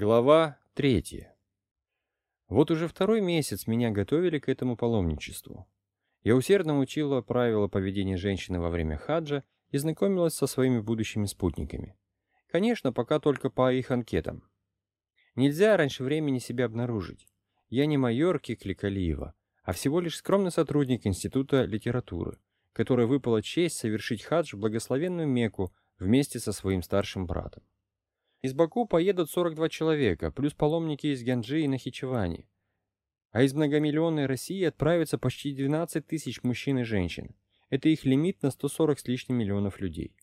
Глава третья. Вот уже второй месяц меня готовили к этому паломничеству. Я усердно учила правила поведения женщины во время хаджа и знакомилась со своими будущими спутниками. Конечно, пока только по их анкетам. Нельзя раньше времени себя обнаружить. Я не майор Кикликалиева, а всего лишь скромный сотрудник Института литературы, который выпала честь совершить хадж в благословенную Мекку вместе со своим старшим братом. Из Баку поедут 42 человека, плюс паломники из Гянджи и Нахичевани. А из многомиллионной России отправятся почти 12 тысяч мужчин и женщин. Это их лимит на 140 с лишним миллионов людей.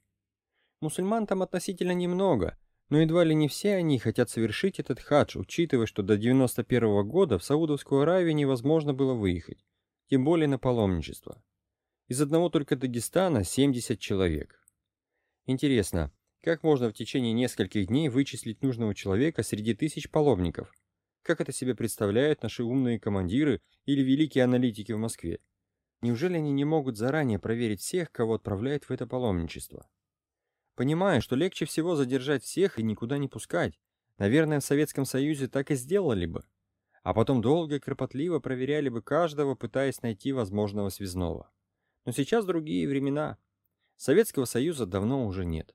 Мусульман там относительно немного, но едва ли не все они хотят совершить этот хадж, учитывая, что до 91 -го года в Саудовскую Аравию невозможно было выехать, тем более на паломничество. Из одного только Дагестана 70 человек. Интересно, как можно в течение нескольких дней вычислить нужного человека среди тысяч паломников? Как это себе представляют наши умные командиры или великие аналитики в Москве? Неужели они не могут заранее проверить всех, кого отправляют в это паломничество? Понимаю, что легче всего задержать всех и никуда не пускать. Наверное, в Советском Союзе так и сделали бы. А потом долго и кропотливо проверяли бы каждого, пытаясь найти возможного связного. Но сейчас другие времена. Советского Союза давно уже нет.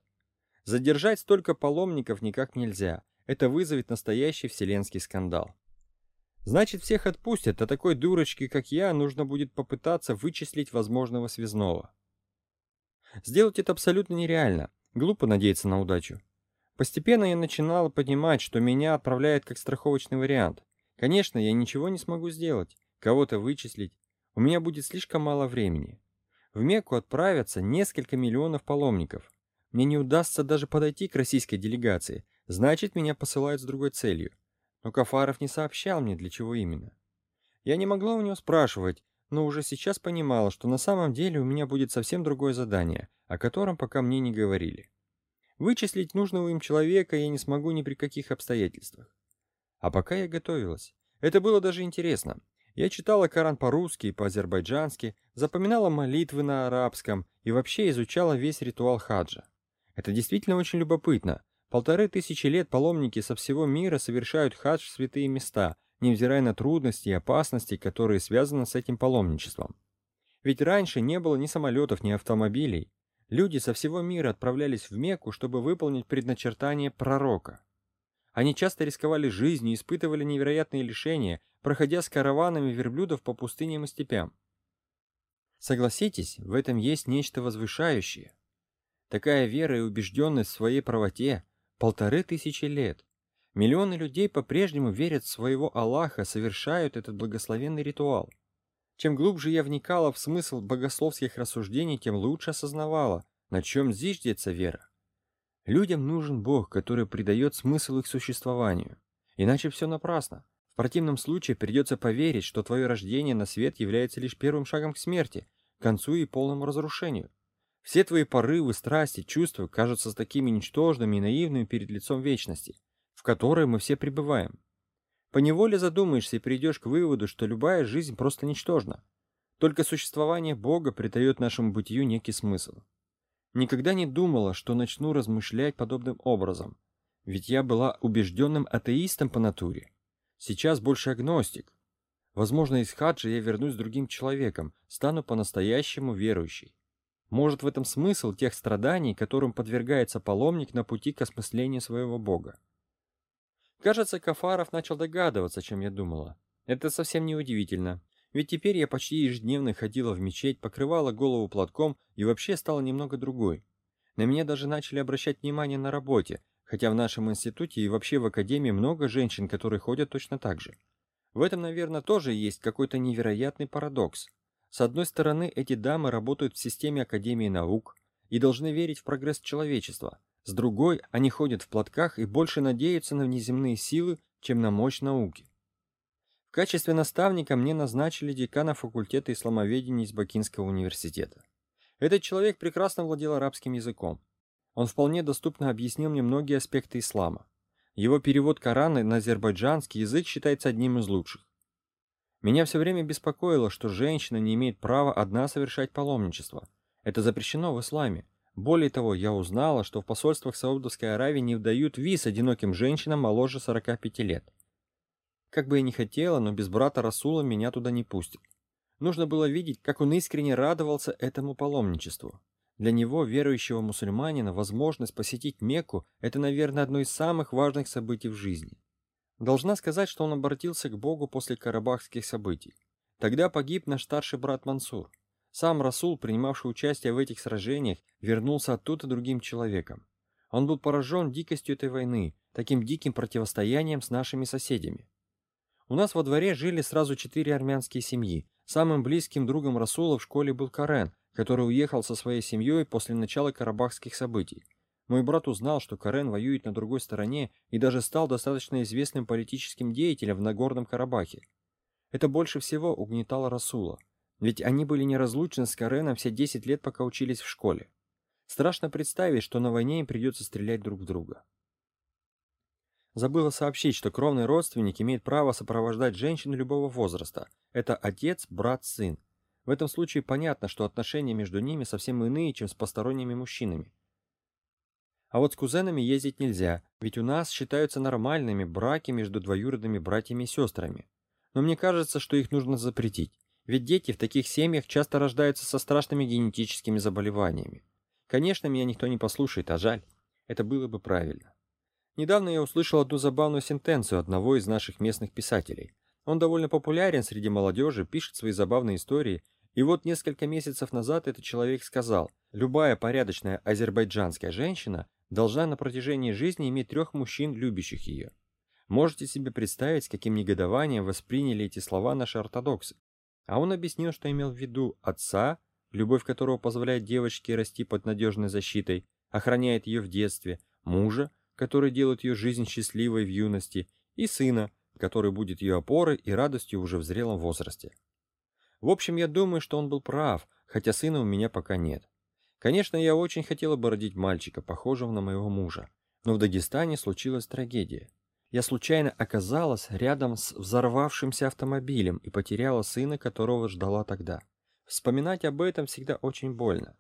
Задержать столько паломников никак нельзя. Это вызовет настоящий вселенский скандал. Значит, всех отпустят, а такой дурочке, как я, нужно будет попытаться вычислить возможного связного. Сделать это абсолютно нереально. Глупо надеяться на удачу. Постепенно я начинал понимать, что меня отправляют как страховочный вариант. Конечно, я ничего не смогу сделать, кого-то вычислить. У меня будет слишком мало времени. В Мекку отправятся несколько миллионов паломников. Мне не удастся даже подойти к российской делегации, значит, меня посылают с другой целью. Но Кафаров не сообщал мне, для чего именно. Я не могла у него спрашивать, но уже сейчас понимала, что на самом деле у меня будет совсем другое задание, о котором пока мне не говорили. Вычислить нужного им человека я не смогу ни при каких обстоятельствах. А пока я готовилась. Это было даже интересно. Я читала Коран по-русски и по-азербайджански, запоминала молитвы на арабском и вообще изучала весь ритуал хаджа. Это действительно очень любопытно. Полторы тысячи лет паломники со всего мира совершают хадж в святые места, невзирая на трудности и опасности, которые связаны с этим паломничеством. Ведь раньше не было ни самолетов, ни автомобилей. Люди со всего мира отправлялись в Мекку, чтобы выполнить предначертание пророка. Они часто рисковали жизнью и испытывали невероятные лишения, проходя с караванами верблюдов по пустыням и степям. Согласитесь, в этом есть нечто возвышающее. Такая вера и убежденность в своей правоте полторы тысячи лет. Миллионы людей по-прежнему верят в своего Аллаха, совершают этот благословенный ритуал. Чем глубже я вникала в смысл богословских рассуждений, тем лучше осознавала, на чем зиждется вера. Людям нужен Бог, который придает смысл их существованию. Иначе все напрасно. В противном случае придется поверить, что твое рождение на свет является лишь первым шагом к смерти, к концу и полному разрушению. Все твои порывы, страсти, чувства кажутся такими ничтожными и наивными перед лицом вечности, в которой мы все пребываем. Поневоле задумаешься и придешь к выводу, что любая жизнь просто ничтожна. Только существование Бога придает нашему бытию некий смысл. Никогда не думала, что начну размышлять подобным образом, ведь я была убежденным атеистом по натуре. Сейчас больше агностик. Возможно, из хаджа я вернусь другим человеком, стану по-настоящему верующей. Может, в этом смысл тех страданий, которым подвергается паломник на пути к осмыслению своего бога. Кажется, Кафаров начал догадываться, чем я думала. Это совсем не удивительно, ведь теперь я почти ежедневно ходила в мечеть, покрывала голову платком и вообще стала немного другой. На меня даже начали обращать внимание на работе, хотя в нашем институте и вообще в академии много женщин, которые ходят точно так же. В этом, наверное, тоже есть какой-то невероятный парадокс. С одной стороны, эти дамы работают в системе Академии наук и должны верить в прогресс человечества. С другой, они ходят в платках и больше надеются на внеземные силы, чем на мощь науки. В качестве наставника мне назначили декана факультета исламоведения из Бакинского университета. Этот человек прекрасно владел арабским языком. Он вполне доступно объяснил мне многие аспекты ислама. Его перевод Корана на азербайджанский язык считается одним из лучших. Меня все время беспокоило, что женщина не имеет права одна совершать паломничество. Это запрещено в исламе. Более того, я узнала, что в посольствах Саудовской Аравии не выдают виз одиноким женщинам моложе 45 лет. Как бы я ни хотела, но без брата Расула меня туда не пустят. Нужно было видеть, как он искренне радовался этому паломничеству. Для него, верующего мусульманина, возможность посетить Мекку – это, наверное, одно из самых важных событий в жизни. Должна сказать, что он обратился к Богу после карабахских событий. Тогда погиб наш старший брат Мансур. Сам Расул, принимавший участие в этих сражениях, вернулся оттуда другим человеком. Он был поражен дикостью этой войны, таким диким противостоянием с нашими соседями. У нас во дворе жили сразу четыре армянские семьи. Самым близким другом Расула в школе был Карен, который уехал со своей семьей после начала карабахских событий. Мой брат узнал, что Карен воюет на другой стороне и даже стал достаточно известным политическим деятелем в Нагорном Карабахе. Это больше всего угнетало Расула, ведь они были неразлучны с Кареном все 10 лет, пока учились в школе. Страшно представить, что на войне им придется стрелять друг в друга. Забыла сообщить, что кровный родственник имеет право сопровождать женщину любого возраста. Это отец, брат, сын. В этом случае понятно, что отношения между ними совсем иные, чем с посторонними мужчинами. А вот с кузенами ездить нельзя, ведь у нас считаются нормальными браки между двоюродными братьями и сестрами. Но мне кажется, что их нужно запретить, ведь дети в таких семьях часто рождаются со страшными генетическими заболеваниями. Конечно, меня никто не послушает, а жаль. Это было бы правильно. Недавно я услышал одну забавную сентенцию одного из наших местных писателей. Он довольно популярен среди молодежи, пишет свои забавные истории, и вот несколько месяцев назад этот человек сказал, любая порядочная азербайджанская женщина должна на протяжении жизни иметь трех мужчин, любящих ее. Можете себе представить, с каким негодованием восприняли эти слова наши ортодоксы. А он объяснил, что имел в виду отца, любовь которого позволяет девочке расти под надежной защитой, охраняет ее в детстве, мужа, который делает ее жизнь счастливой в юности, и сына, который будет ее опорой и радостью уже в зрелом возрасте. В общем, я думаю, что он был прав, хотя сына у меня пока нет. Конечно, я очень хотела бы родить мальчика, похожего на моего мужа, но в Дагестане случилась трагедия. Я случайно оказалась рядом с взорвавшимся автомобилем и потеряла сына, которого ждала тогда. Вспоминать об этом всегда очень больно.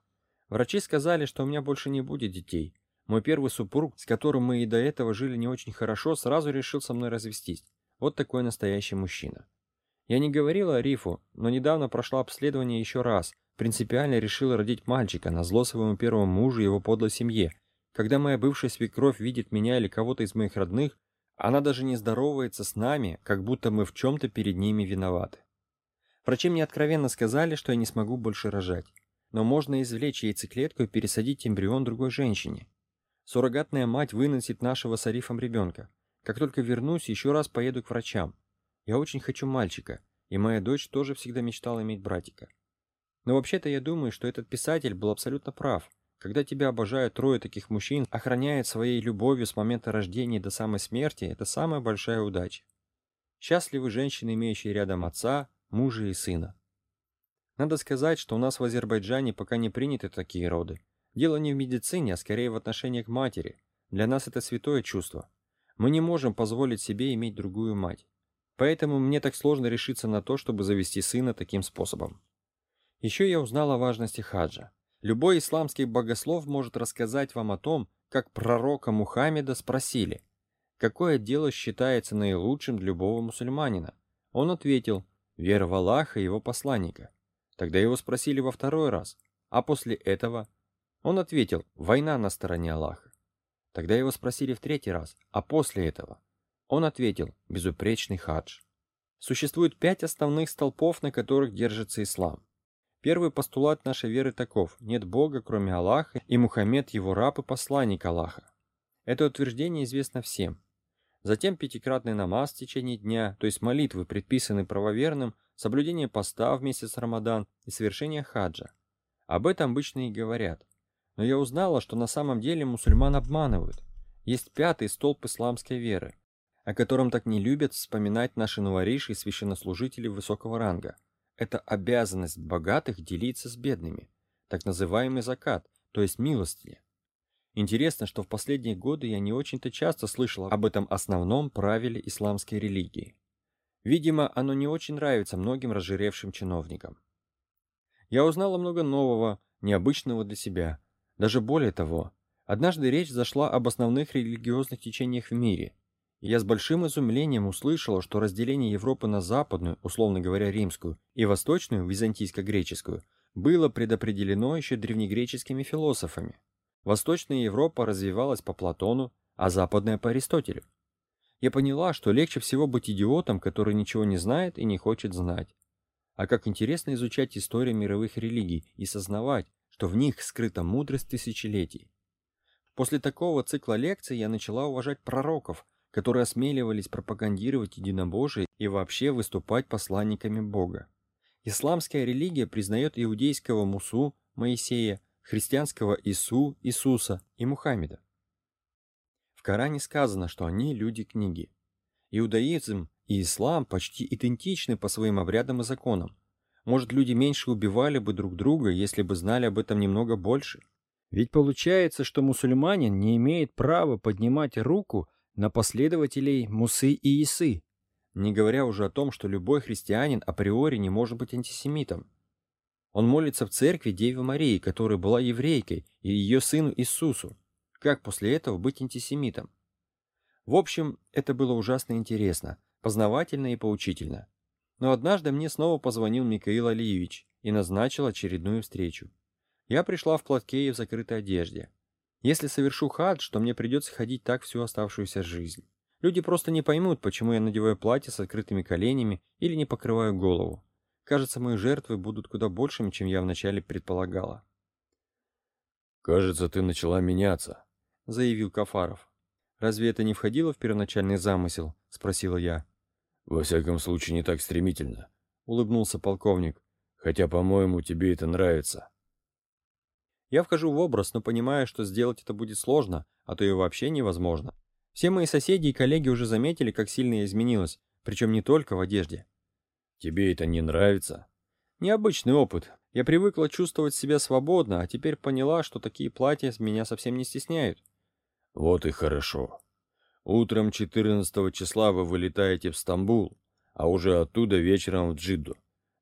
Врачи сказали, что у меня больше не будет детей. Мой первый супруг, с которым мы и до этого жили не очень хорошо, сразу решил со мной развестись. Вот такой настоящий мужчина. Я не говорила Рифу, но недавно прошла обследование еще раз. Принципиально решила родить мальчика, на зло своему первому мужу и его подлой семье. Когда моя бывшая свекровь видит меня или кого-то из моих родных, она даже не здоровается с нами, как будто мы в чем-то перед ними виноваты. Врачи мне откровенно сказали, что я не смогу больше рожать. Но можно извлечь яйцеклетку и пересадить эмбрион другой женщине. Суррогатная мать выносит нашего с Арифом ребенка. Как только вернусь, еще раз поеду к врачам. Я очень хочу мальчика, и моя дочь тоже всегда мечтала иметь братика. Но вообще-то я думаю, что этот писатель был абсолютно прав. Когда тебя обожают трое таких мужчин, охраняют своей любовью с момента рождения до самой смерти, это самая большая удача. Счастливы женщины, имеющие рядом отца, мужа и сына. Надо сказать, что у нас в Азербайджане пока не приняты такие роды. Дело не в медицине, а скорее в отношении к матери. Для нас это святое чувство. Мы не можем позволить себе иметь другую мать. Поэтому мне так сложно решиться на то, чтобы завести сына таким способом. Еще я узнал о важности хаджа. Любой исламский богослов может рассказать вам о том, как пророка Мухаммеда спросили, какое дело считается наилучшим для любого мусульманина. Он ответил, вера в Аллаха и его посланника. Тогда его спросили во второй раз, а после этого? Он ответил, война на стороне Аллаха. Тогда его спросили в третий раз, а после этого? Он ответил, безупречный хадж. Существует пять основных столпов, на которых держится ислам. Первый постулат нашей веры таков – нет Бога, кроме Аллаха, и Мухаммед – его раб и посланник Аллаха. Это утверждение известно всем. Затем пятикратный намаз в течение дня, то есть молитвы, предписанные правоверным, соблюдение поста в месяц Рамадан и совершение хаджа. Об этом обычно и говорят. Но я узнала, что на самом деле мусульман обманывают. Есть пятый столб исламской веры, о котором так не любят вспоминать наши новориши и священнослужители высокого ранга – это обязанность богатых делиться с бедными, так называемый закат, то есть милостыня. Интересно, что в последние годы я не очень-то часто слышал об этом основном правиле исламской религии. Видимо, оно не очень нравится многим разжиревшим чиновникам. Я узнала много нового, необычного для себя. Даже более того, однажды речь зашла об основных религиозных течениях в мире, я с большим изумлением услышала, что разделение Европы на западную, условно говоря, римскую, и восточную, византийско-греческую, было предопределено еще древнегреческими философами. Восточная Европа развивалась по Платону, а западная по Аристотелю. Я поняла, что легче всего быть идиотом, который ничего не знает и не хочет знать. А как интересно изучать историю мировых религий и сознавать, что в них скрыта мудрость тысячелетий. После такого цикла лекций я начала уважать пророков, которые осмеливались пропагандировать единобожие и вообще выступать посланниками Бога. Исламская религия признает иудейского Мусу, Моисея, христианского Ису, Иисуса и Мухаммеда. В Коране сказано, что они люди книги. Иудаизм и ислам почти идентичны по своим обрядам и законам. Может, люди меньше убивали бы друг друга, если бы знали об этом немного больше? Ведь получается, что мусульманин не имеет права поднимать руку на последователей Мусы и Исы, не говоря уже о том, что любой христианин априори не может быть антисемитом. Он молится в церкви Деве Марии, которая была еврейкой, и ее сыну Иисусу. Как после этого быть антисемитом? В общем, это было ужасно интересно, познавательно и поучительно. Но однажды мне снова позвонил Михаил Алиевич и назначил очередную встречу. Я пришла в платке и в закрытой одежде. Если совершу хадж, то мне придется ходить так всю оставшуюся жизнь. Люди просто не поймут, почему я надеваю платье с открытыми коленями или не покрываю голову. Кажется, мои жертвы будут куда большими, чем я вначале предполагала. «Кажется, ты начала меняться», — заявил Кафаров. «Разве это не входило в первоначальный замысел?» — спросила я. «Во всяком случае, не так стремительно», — улыбнулся полковник. «Хотя, по-моему, тебе это нравится». Я вхожу в образ, но понимаю, что сделать это будет сложно, а то и вообще невозможно. Все мои соседи и коллеги уже заметили, как сильно я изменилась, причем не только в одежде. «Тебе это не нравится?» «Необычный опыт. Я привыкла чувствовать себя свободно, а теперь поняла, что такие платья меня совсем не стесняют. Вот и хорошо. Утром 14 числа вы вылетаете в Стамбул, а уже оттуда вечером в Джидду.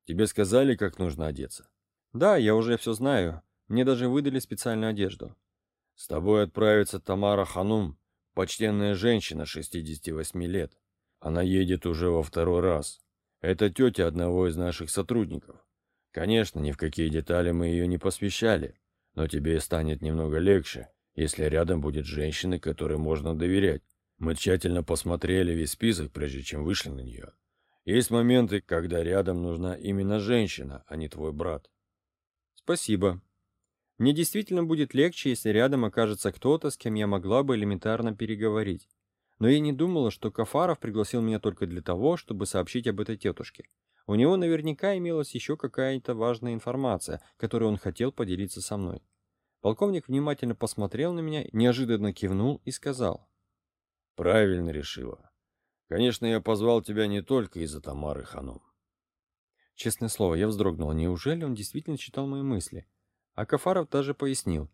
Тебе сказали, как нужно одеться? Да, я уже все знаю. Мне даже выдали специальную одежду. С тобой отправится Тамара Ханум, почтенная женщина 68 лет. Она едет уже во второй раз. Это тетя одного из наших сотрудников. Конечно, ни в какие детали мы ее не посвящали, но тебе станет немного легче, если рядом будет женщина, которой можно доверять. Мы тщательно посмотрели весь список, прежде чем вышли на нее. Есть моменты, когда рядом нужна именно женщина, а не твой брат. Спасибо. Мне действительно будет легче, если рядом окажется кто-то, с кем я могла бы элементарно переговорить. Но я не думала, что Кафаров пригласил меня только для того, чтобы сообщить об этой тетушке. У него наверняка имелась еще какая-то важная информация, которой он хотел поделиться со мной. Полковник внимательно посмотрел на меня, неожиданно кивнул и сказал. «Правильно решила. Конечно, я позвал тебя не только из-за Тамары Ханум». Честное слово, я вздрогнул. Неужели он действительно читал мои мысли? А Кафаров даже пояснил.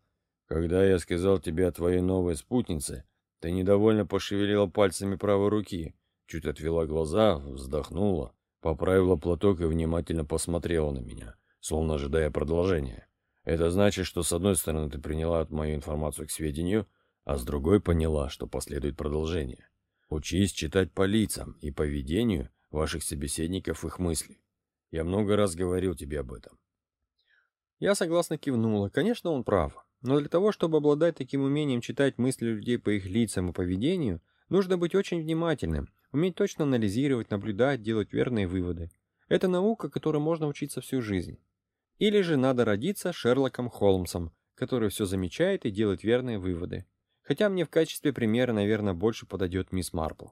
«Когда я сказал тебе о твоей новой спутнице, ты недовольно пошевелила пальцами правой руки, чуть отвела глаза, вздохнула, Поправила платок и внимательно посмотрела на меня, словно ожидая продолжения. Это значит, что с одной стороны ты приняла мою информацию к сведению, а с другой поняла, что последует продолжение. Учись читать по лицам и поведению ваших собеседников их мысли. Я много раз говорил тебе об этом. Я согласно кивнула. Конечно, он прав. Но для того, чтобы обладать таким умением читать мысли людей по их лицам и поведению, нужно быть очень внимательным, Уметь точно анализировать, наблюдать, делать верные выводы. Это наука, которой можно учиться всю жизнь. Или же надо родиться Шерлоком Холмсом, который все замечает и делает верные выводы. Хотя мне в качестве примера, наверное, больше подойдет мисс Марпл.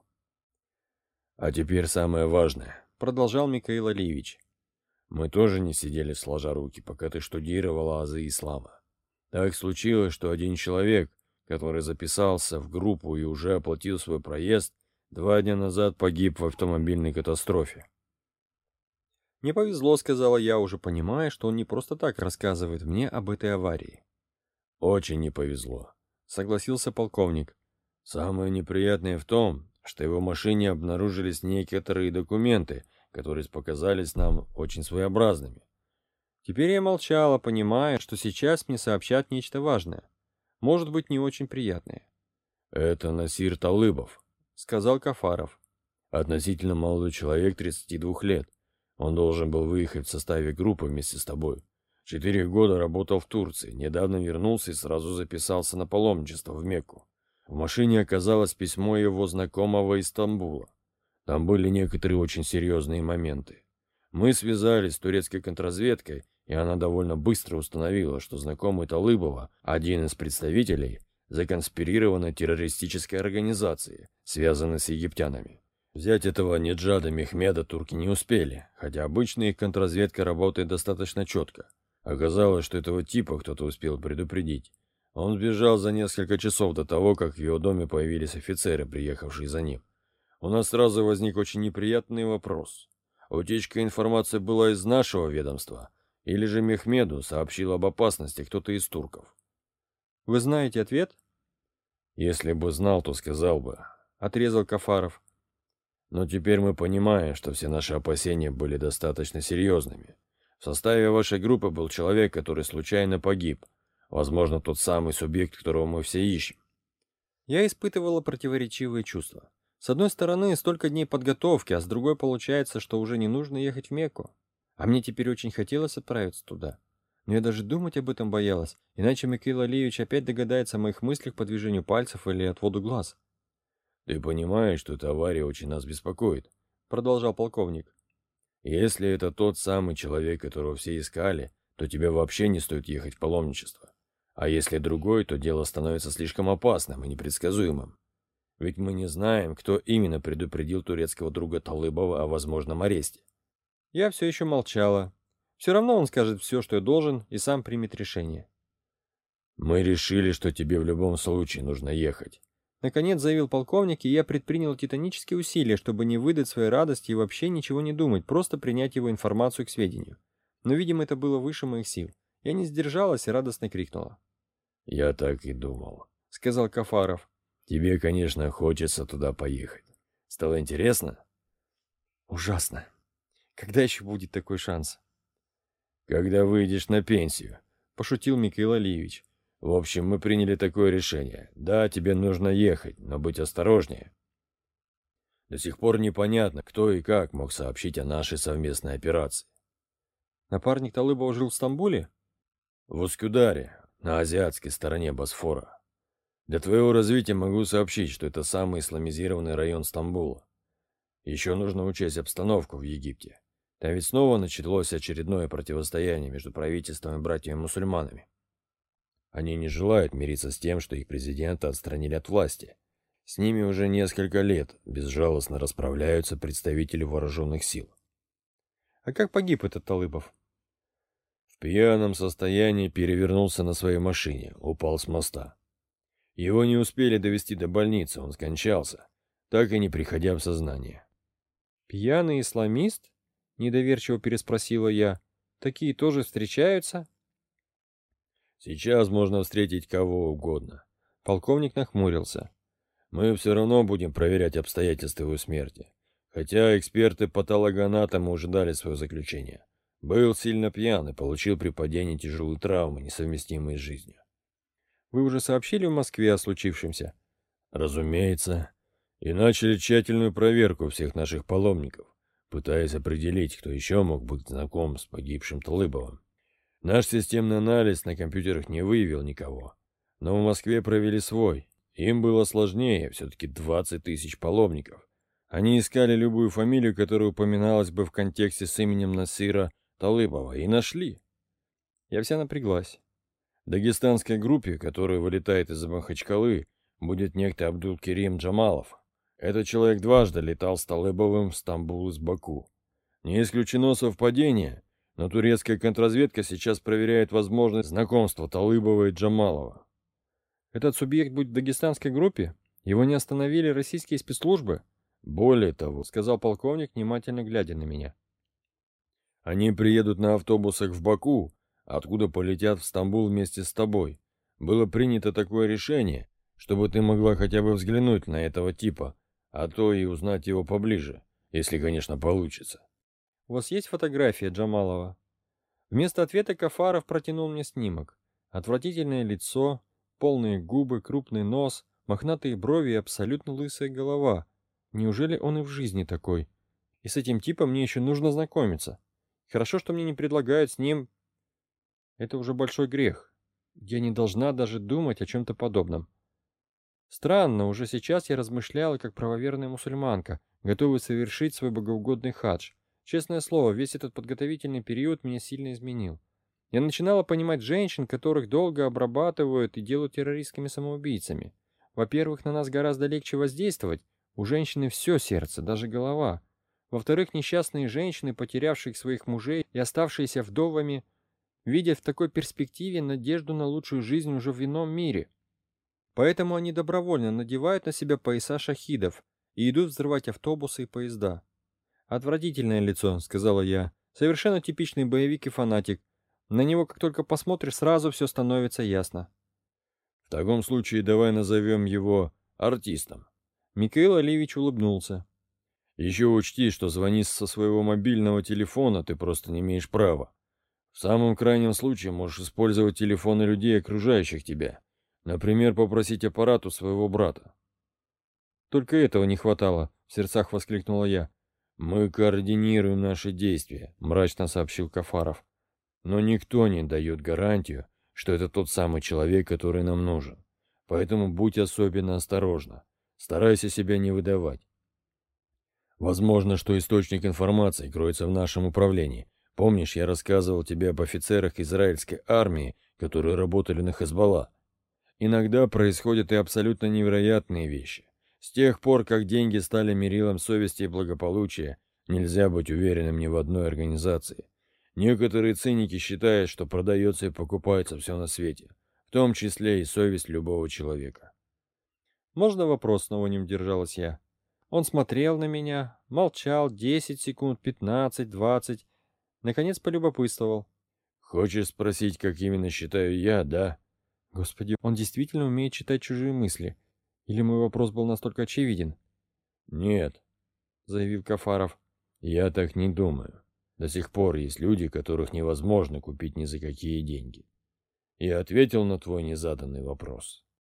«А теперь самое важное», — продолжал Михаил Алиевич. «Мы тоже не сидели сложа руки, пока ты штудировала азы ислама. Так случилось, что один человек, который записался в группу и уже оплатил свой проезд, Два дня назад погиб в автомобильной катастрофе. «Мне повезло», — сказала я, уже понимая, что он не просто так рассказывает мне об этой аварии. «Очень не повезло», — согласился полковник. «Самое неприятное в том, что его машине обнаружились некоторые документы, которые показались нам очень своеобразными. Теперь я молчала, понимая, что сейчас мне сообщат нечто важное. Может быть, не очень приятное. «Это Насир Талыбов», — сказал Кафаров. «Относительно молодой человек, 32 лет. Он должен был выехать в составе группы вместе с тобой. Четыре года работал в Турции, недавно вернулся и сразу записался на паломничество в Мекку. В машине оказалось письмо его знакомого из Стамбула. Там были некоторые очень серьезные моменты. Мы связались с турецкой контрразведкой, и она довольно быстро установила, что знакомый Талыбова, один из представителей, законспирированной террористической организации, связанной с египтянами. Взять этого Неджада Мехмеда турки не успели, хотя обычная их контрразведка работает достаточно четко. Оказалось, что этого типа кто-то успел предупредить. Он сбежал за несколько часов до того, как в его доме появились офицеры, приехавшие за ним. У нас сразу возник очень неприятный вопрос. Утечка информации была из нашего ведомства, или же Мехмеду сообщил об опасности кто-то из турков? Вы знаете ответ? Если бы знал, то сказал бы. Отрезал Кафаров. Но теперь мы понимаем, что все наши опасения были достаточно серьезными. В составе вашей группы был человек, который случайно погиб. Возможно, тот самый субъект, которого мы все ищем. Я испытывала противоречивые чувства. С одной стороны, столько дней подготовки, а с другой получается, что уже не нужно ехать в Мекку. А мне теперь очень хотелось отправиться туда. Но я даже думать об этом боялась, иначе Михаил Алиевич опять догадается о моих мыслях по движению пальцев или отводу глаз. «Ты понимаешь, что эта авария очень нас беспокоит?» — продолжал полковник. Если это тот самый человек, которого все искали, то тебе вообще не стоит ехать в паломничество. А если другой, то дело становится слишком опасным и непредсказуемым. Ведь мы не знаем, кто именно предупредил турецкого друга Талыбова о возможном аресте. Я все еще молчала. Все равно он скажет все, что я должен, и сам примет решение. Мы решили, что тебе в любом случае нужно ехать. Наконец заявил полковник, и я предпринял титанические усилия, чтобы не выдать своей радости и вообще ничего не думать, просто принять его информацию к сведению. Но, видимо, это было выше моих сил. Я не сдержалась и радостно крикнула. «Я так и думал», — сказал Кафаров. «Тебе, конечно, хочется туда поехать. Стало интересно?» «Ужасно. Когда еще будет такой шанс?» «Когда выйдешь на пенсию», — пошутил Михаил Алиевич. В общем, мы приняли такое решение. Да, тебе нужно ехать, но быть осторожнее. До сих пор непонятно, кто и как мог сообщить о нашей совместной операции. Напарник Талыбова жил в Стамбуле? В Ускюдаре, на азиатской стороне Босфора. Для твоего развития могу сообщить, что это самый исламизированный район Стамбула. Еще нужно учесть обстановку в Египте. Там ведь снова началось очередное противостояние между правительством и братьями-мусульманами. Они не желают мириться с тем, что их президента отстранили от власти. С ними уже несколько лет безжалостно расправляются представители вооруженных сил. А как погиб этот Талыбов? В пьяном состоянии перевернулся на своей машине, упал с моста. Его не успели довести до больницы, он скончался, так и не приходя в сознание. «Пьяный исламист?» — недоверчиво переспросила я. «Такие тоже встречаются?» Сейчас можно встретить кого угодно. Полковник нахмурился. Мы все равно будем проверять обстоятельства его смерти. Хотя эксперты-патологоанатомы уже дали свое заключение. Был сильно пьян и получил при падении тяжелые травмы, несовместимые с жизнью. Вы уже сообщили в Москве о случившемся? Разумеется. И начали тщательную проверку всех наших паломников, пытаясь определить, кто еще мог быть знаком с погибшим Талыбовым. Наш системный анализ на компьютерах не выявил никого. Но в Москве провели свой. Им было сложнее, все-таки 20 тысяч паломников. Они искали любую фамилию, которая упоминалась бы в контексте с именем Насира Талыбова, и нашли. Я вся напряглась. Дагестанской группе, которая вылетает из Махачкалы, будет некто Абдул-Керим Джамалов. Этот человек дважды летал с Талыбовым в Стамбул из Баку. Не исключено совпадение, но турецкая контрразведка сейчас проверяет возможность знакомства Талыбова и Джамалова. Этот субъект будет в дагестанской группе? Его не остановили российские спецслужбы? Более того, сказал полковник, внимательно глядя на меня. Они приедут на автобусах в Баку, откуда полетят в Стамбул вместе с тобой. Было принято такое решение, чтобы ты могла хотя бы взглянуть на этого типа, а то и узнать его поближе, если, конечно, получится. У вас есть фотография Джамалова? Вместо ответа Кафаров протянул мне снимок. Отвратительное лицо, полные губы, крупный нос, мохнатые брови и абсолютно лысая голова. Неужели он и в жизни такой? И с этим типом мне еще нужно знакомиться. Хорошо, что мне не предлагают с ним... Это уже большой грех. Я не должна даже думать о чем-то подобном. Странно, уже сейчас я размышляла как правоверная мусульманка, готовая совершить свой богоугодный хадж. Честное слово, весь этот подготовительный период меня сильно изменил. Я начинала понимать женщин, которых долго обрабатывают и делают террористскими самоубийцами. Во-первых, на нас гораздо легче воздействовать. У женщины все сердце, даже голова. Во-вторых, несчастные женщины, потерявшие своих мужей и оставшиеся вдовами, видят в такой перспективе надежду на лучшую жизнь уже в ином мире. Поэтому они добровольно надевают на себя пояса шахидов и идут взрывать автобусы и поезда. «Отвратительное лицо», — сказала я. «Совершенно типичный боевик и фанатик. На него, как только посмотришь, сразу все становится ясно». «В таком случае давай назовем его артистом». Михаил Оливич улыбнулся. «Еще учти, что звонить со своего мобильного телефона ты просто не имеешь права. В самом крайнем случае можешь использовать телефоны людей, окружающих тебя. Например, попросить аппарат у своего брата. «Только этого не хватало», — в сердцах воскликнула я. «Мы координируем наши действия», — мрачно сообщил Кафаров. «Но никто не дает гарантию, что это тот самый человек, который нам нужен. Поэтому будь особенно осторожна. Старайся себя не выдавать. Возможно, что источник информации кроется в нашем управлении, Помнишь, я рассказывал тебе об офицерах израильской армии, которые работали на Хезбалла? Иногда происходят и абсолютно невероятные вещи. С тех пор, как деньги стали мерилом совести и благополучия, нельзя быть уверенным ни в одной организации. Некоторые циники считают, что продается и покупается все на свете, в том числе и совесть любого человека. «Можно вопрос?» — снова не держалась я. Он смотрел на меня, молчал 10 секунд, 15, 20, Наконец полюбопытствовал. «Хочешь спросить, как именно считаю я, да?» Господи, он действительно умеет читать чужие мысли. Или мой вопрос был настолько очевиден? «Нет», — заявил Кафаров. «Я так не думаю. До сих пор есть люди, которых невозможно купить ни за какие деньги. Я ответил на твой незаданный вопрос».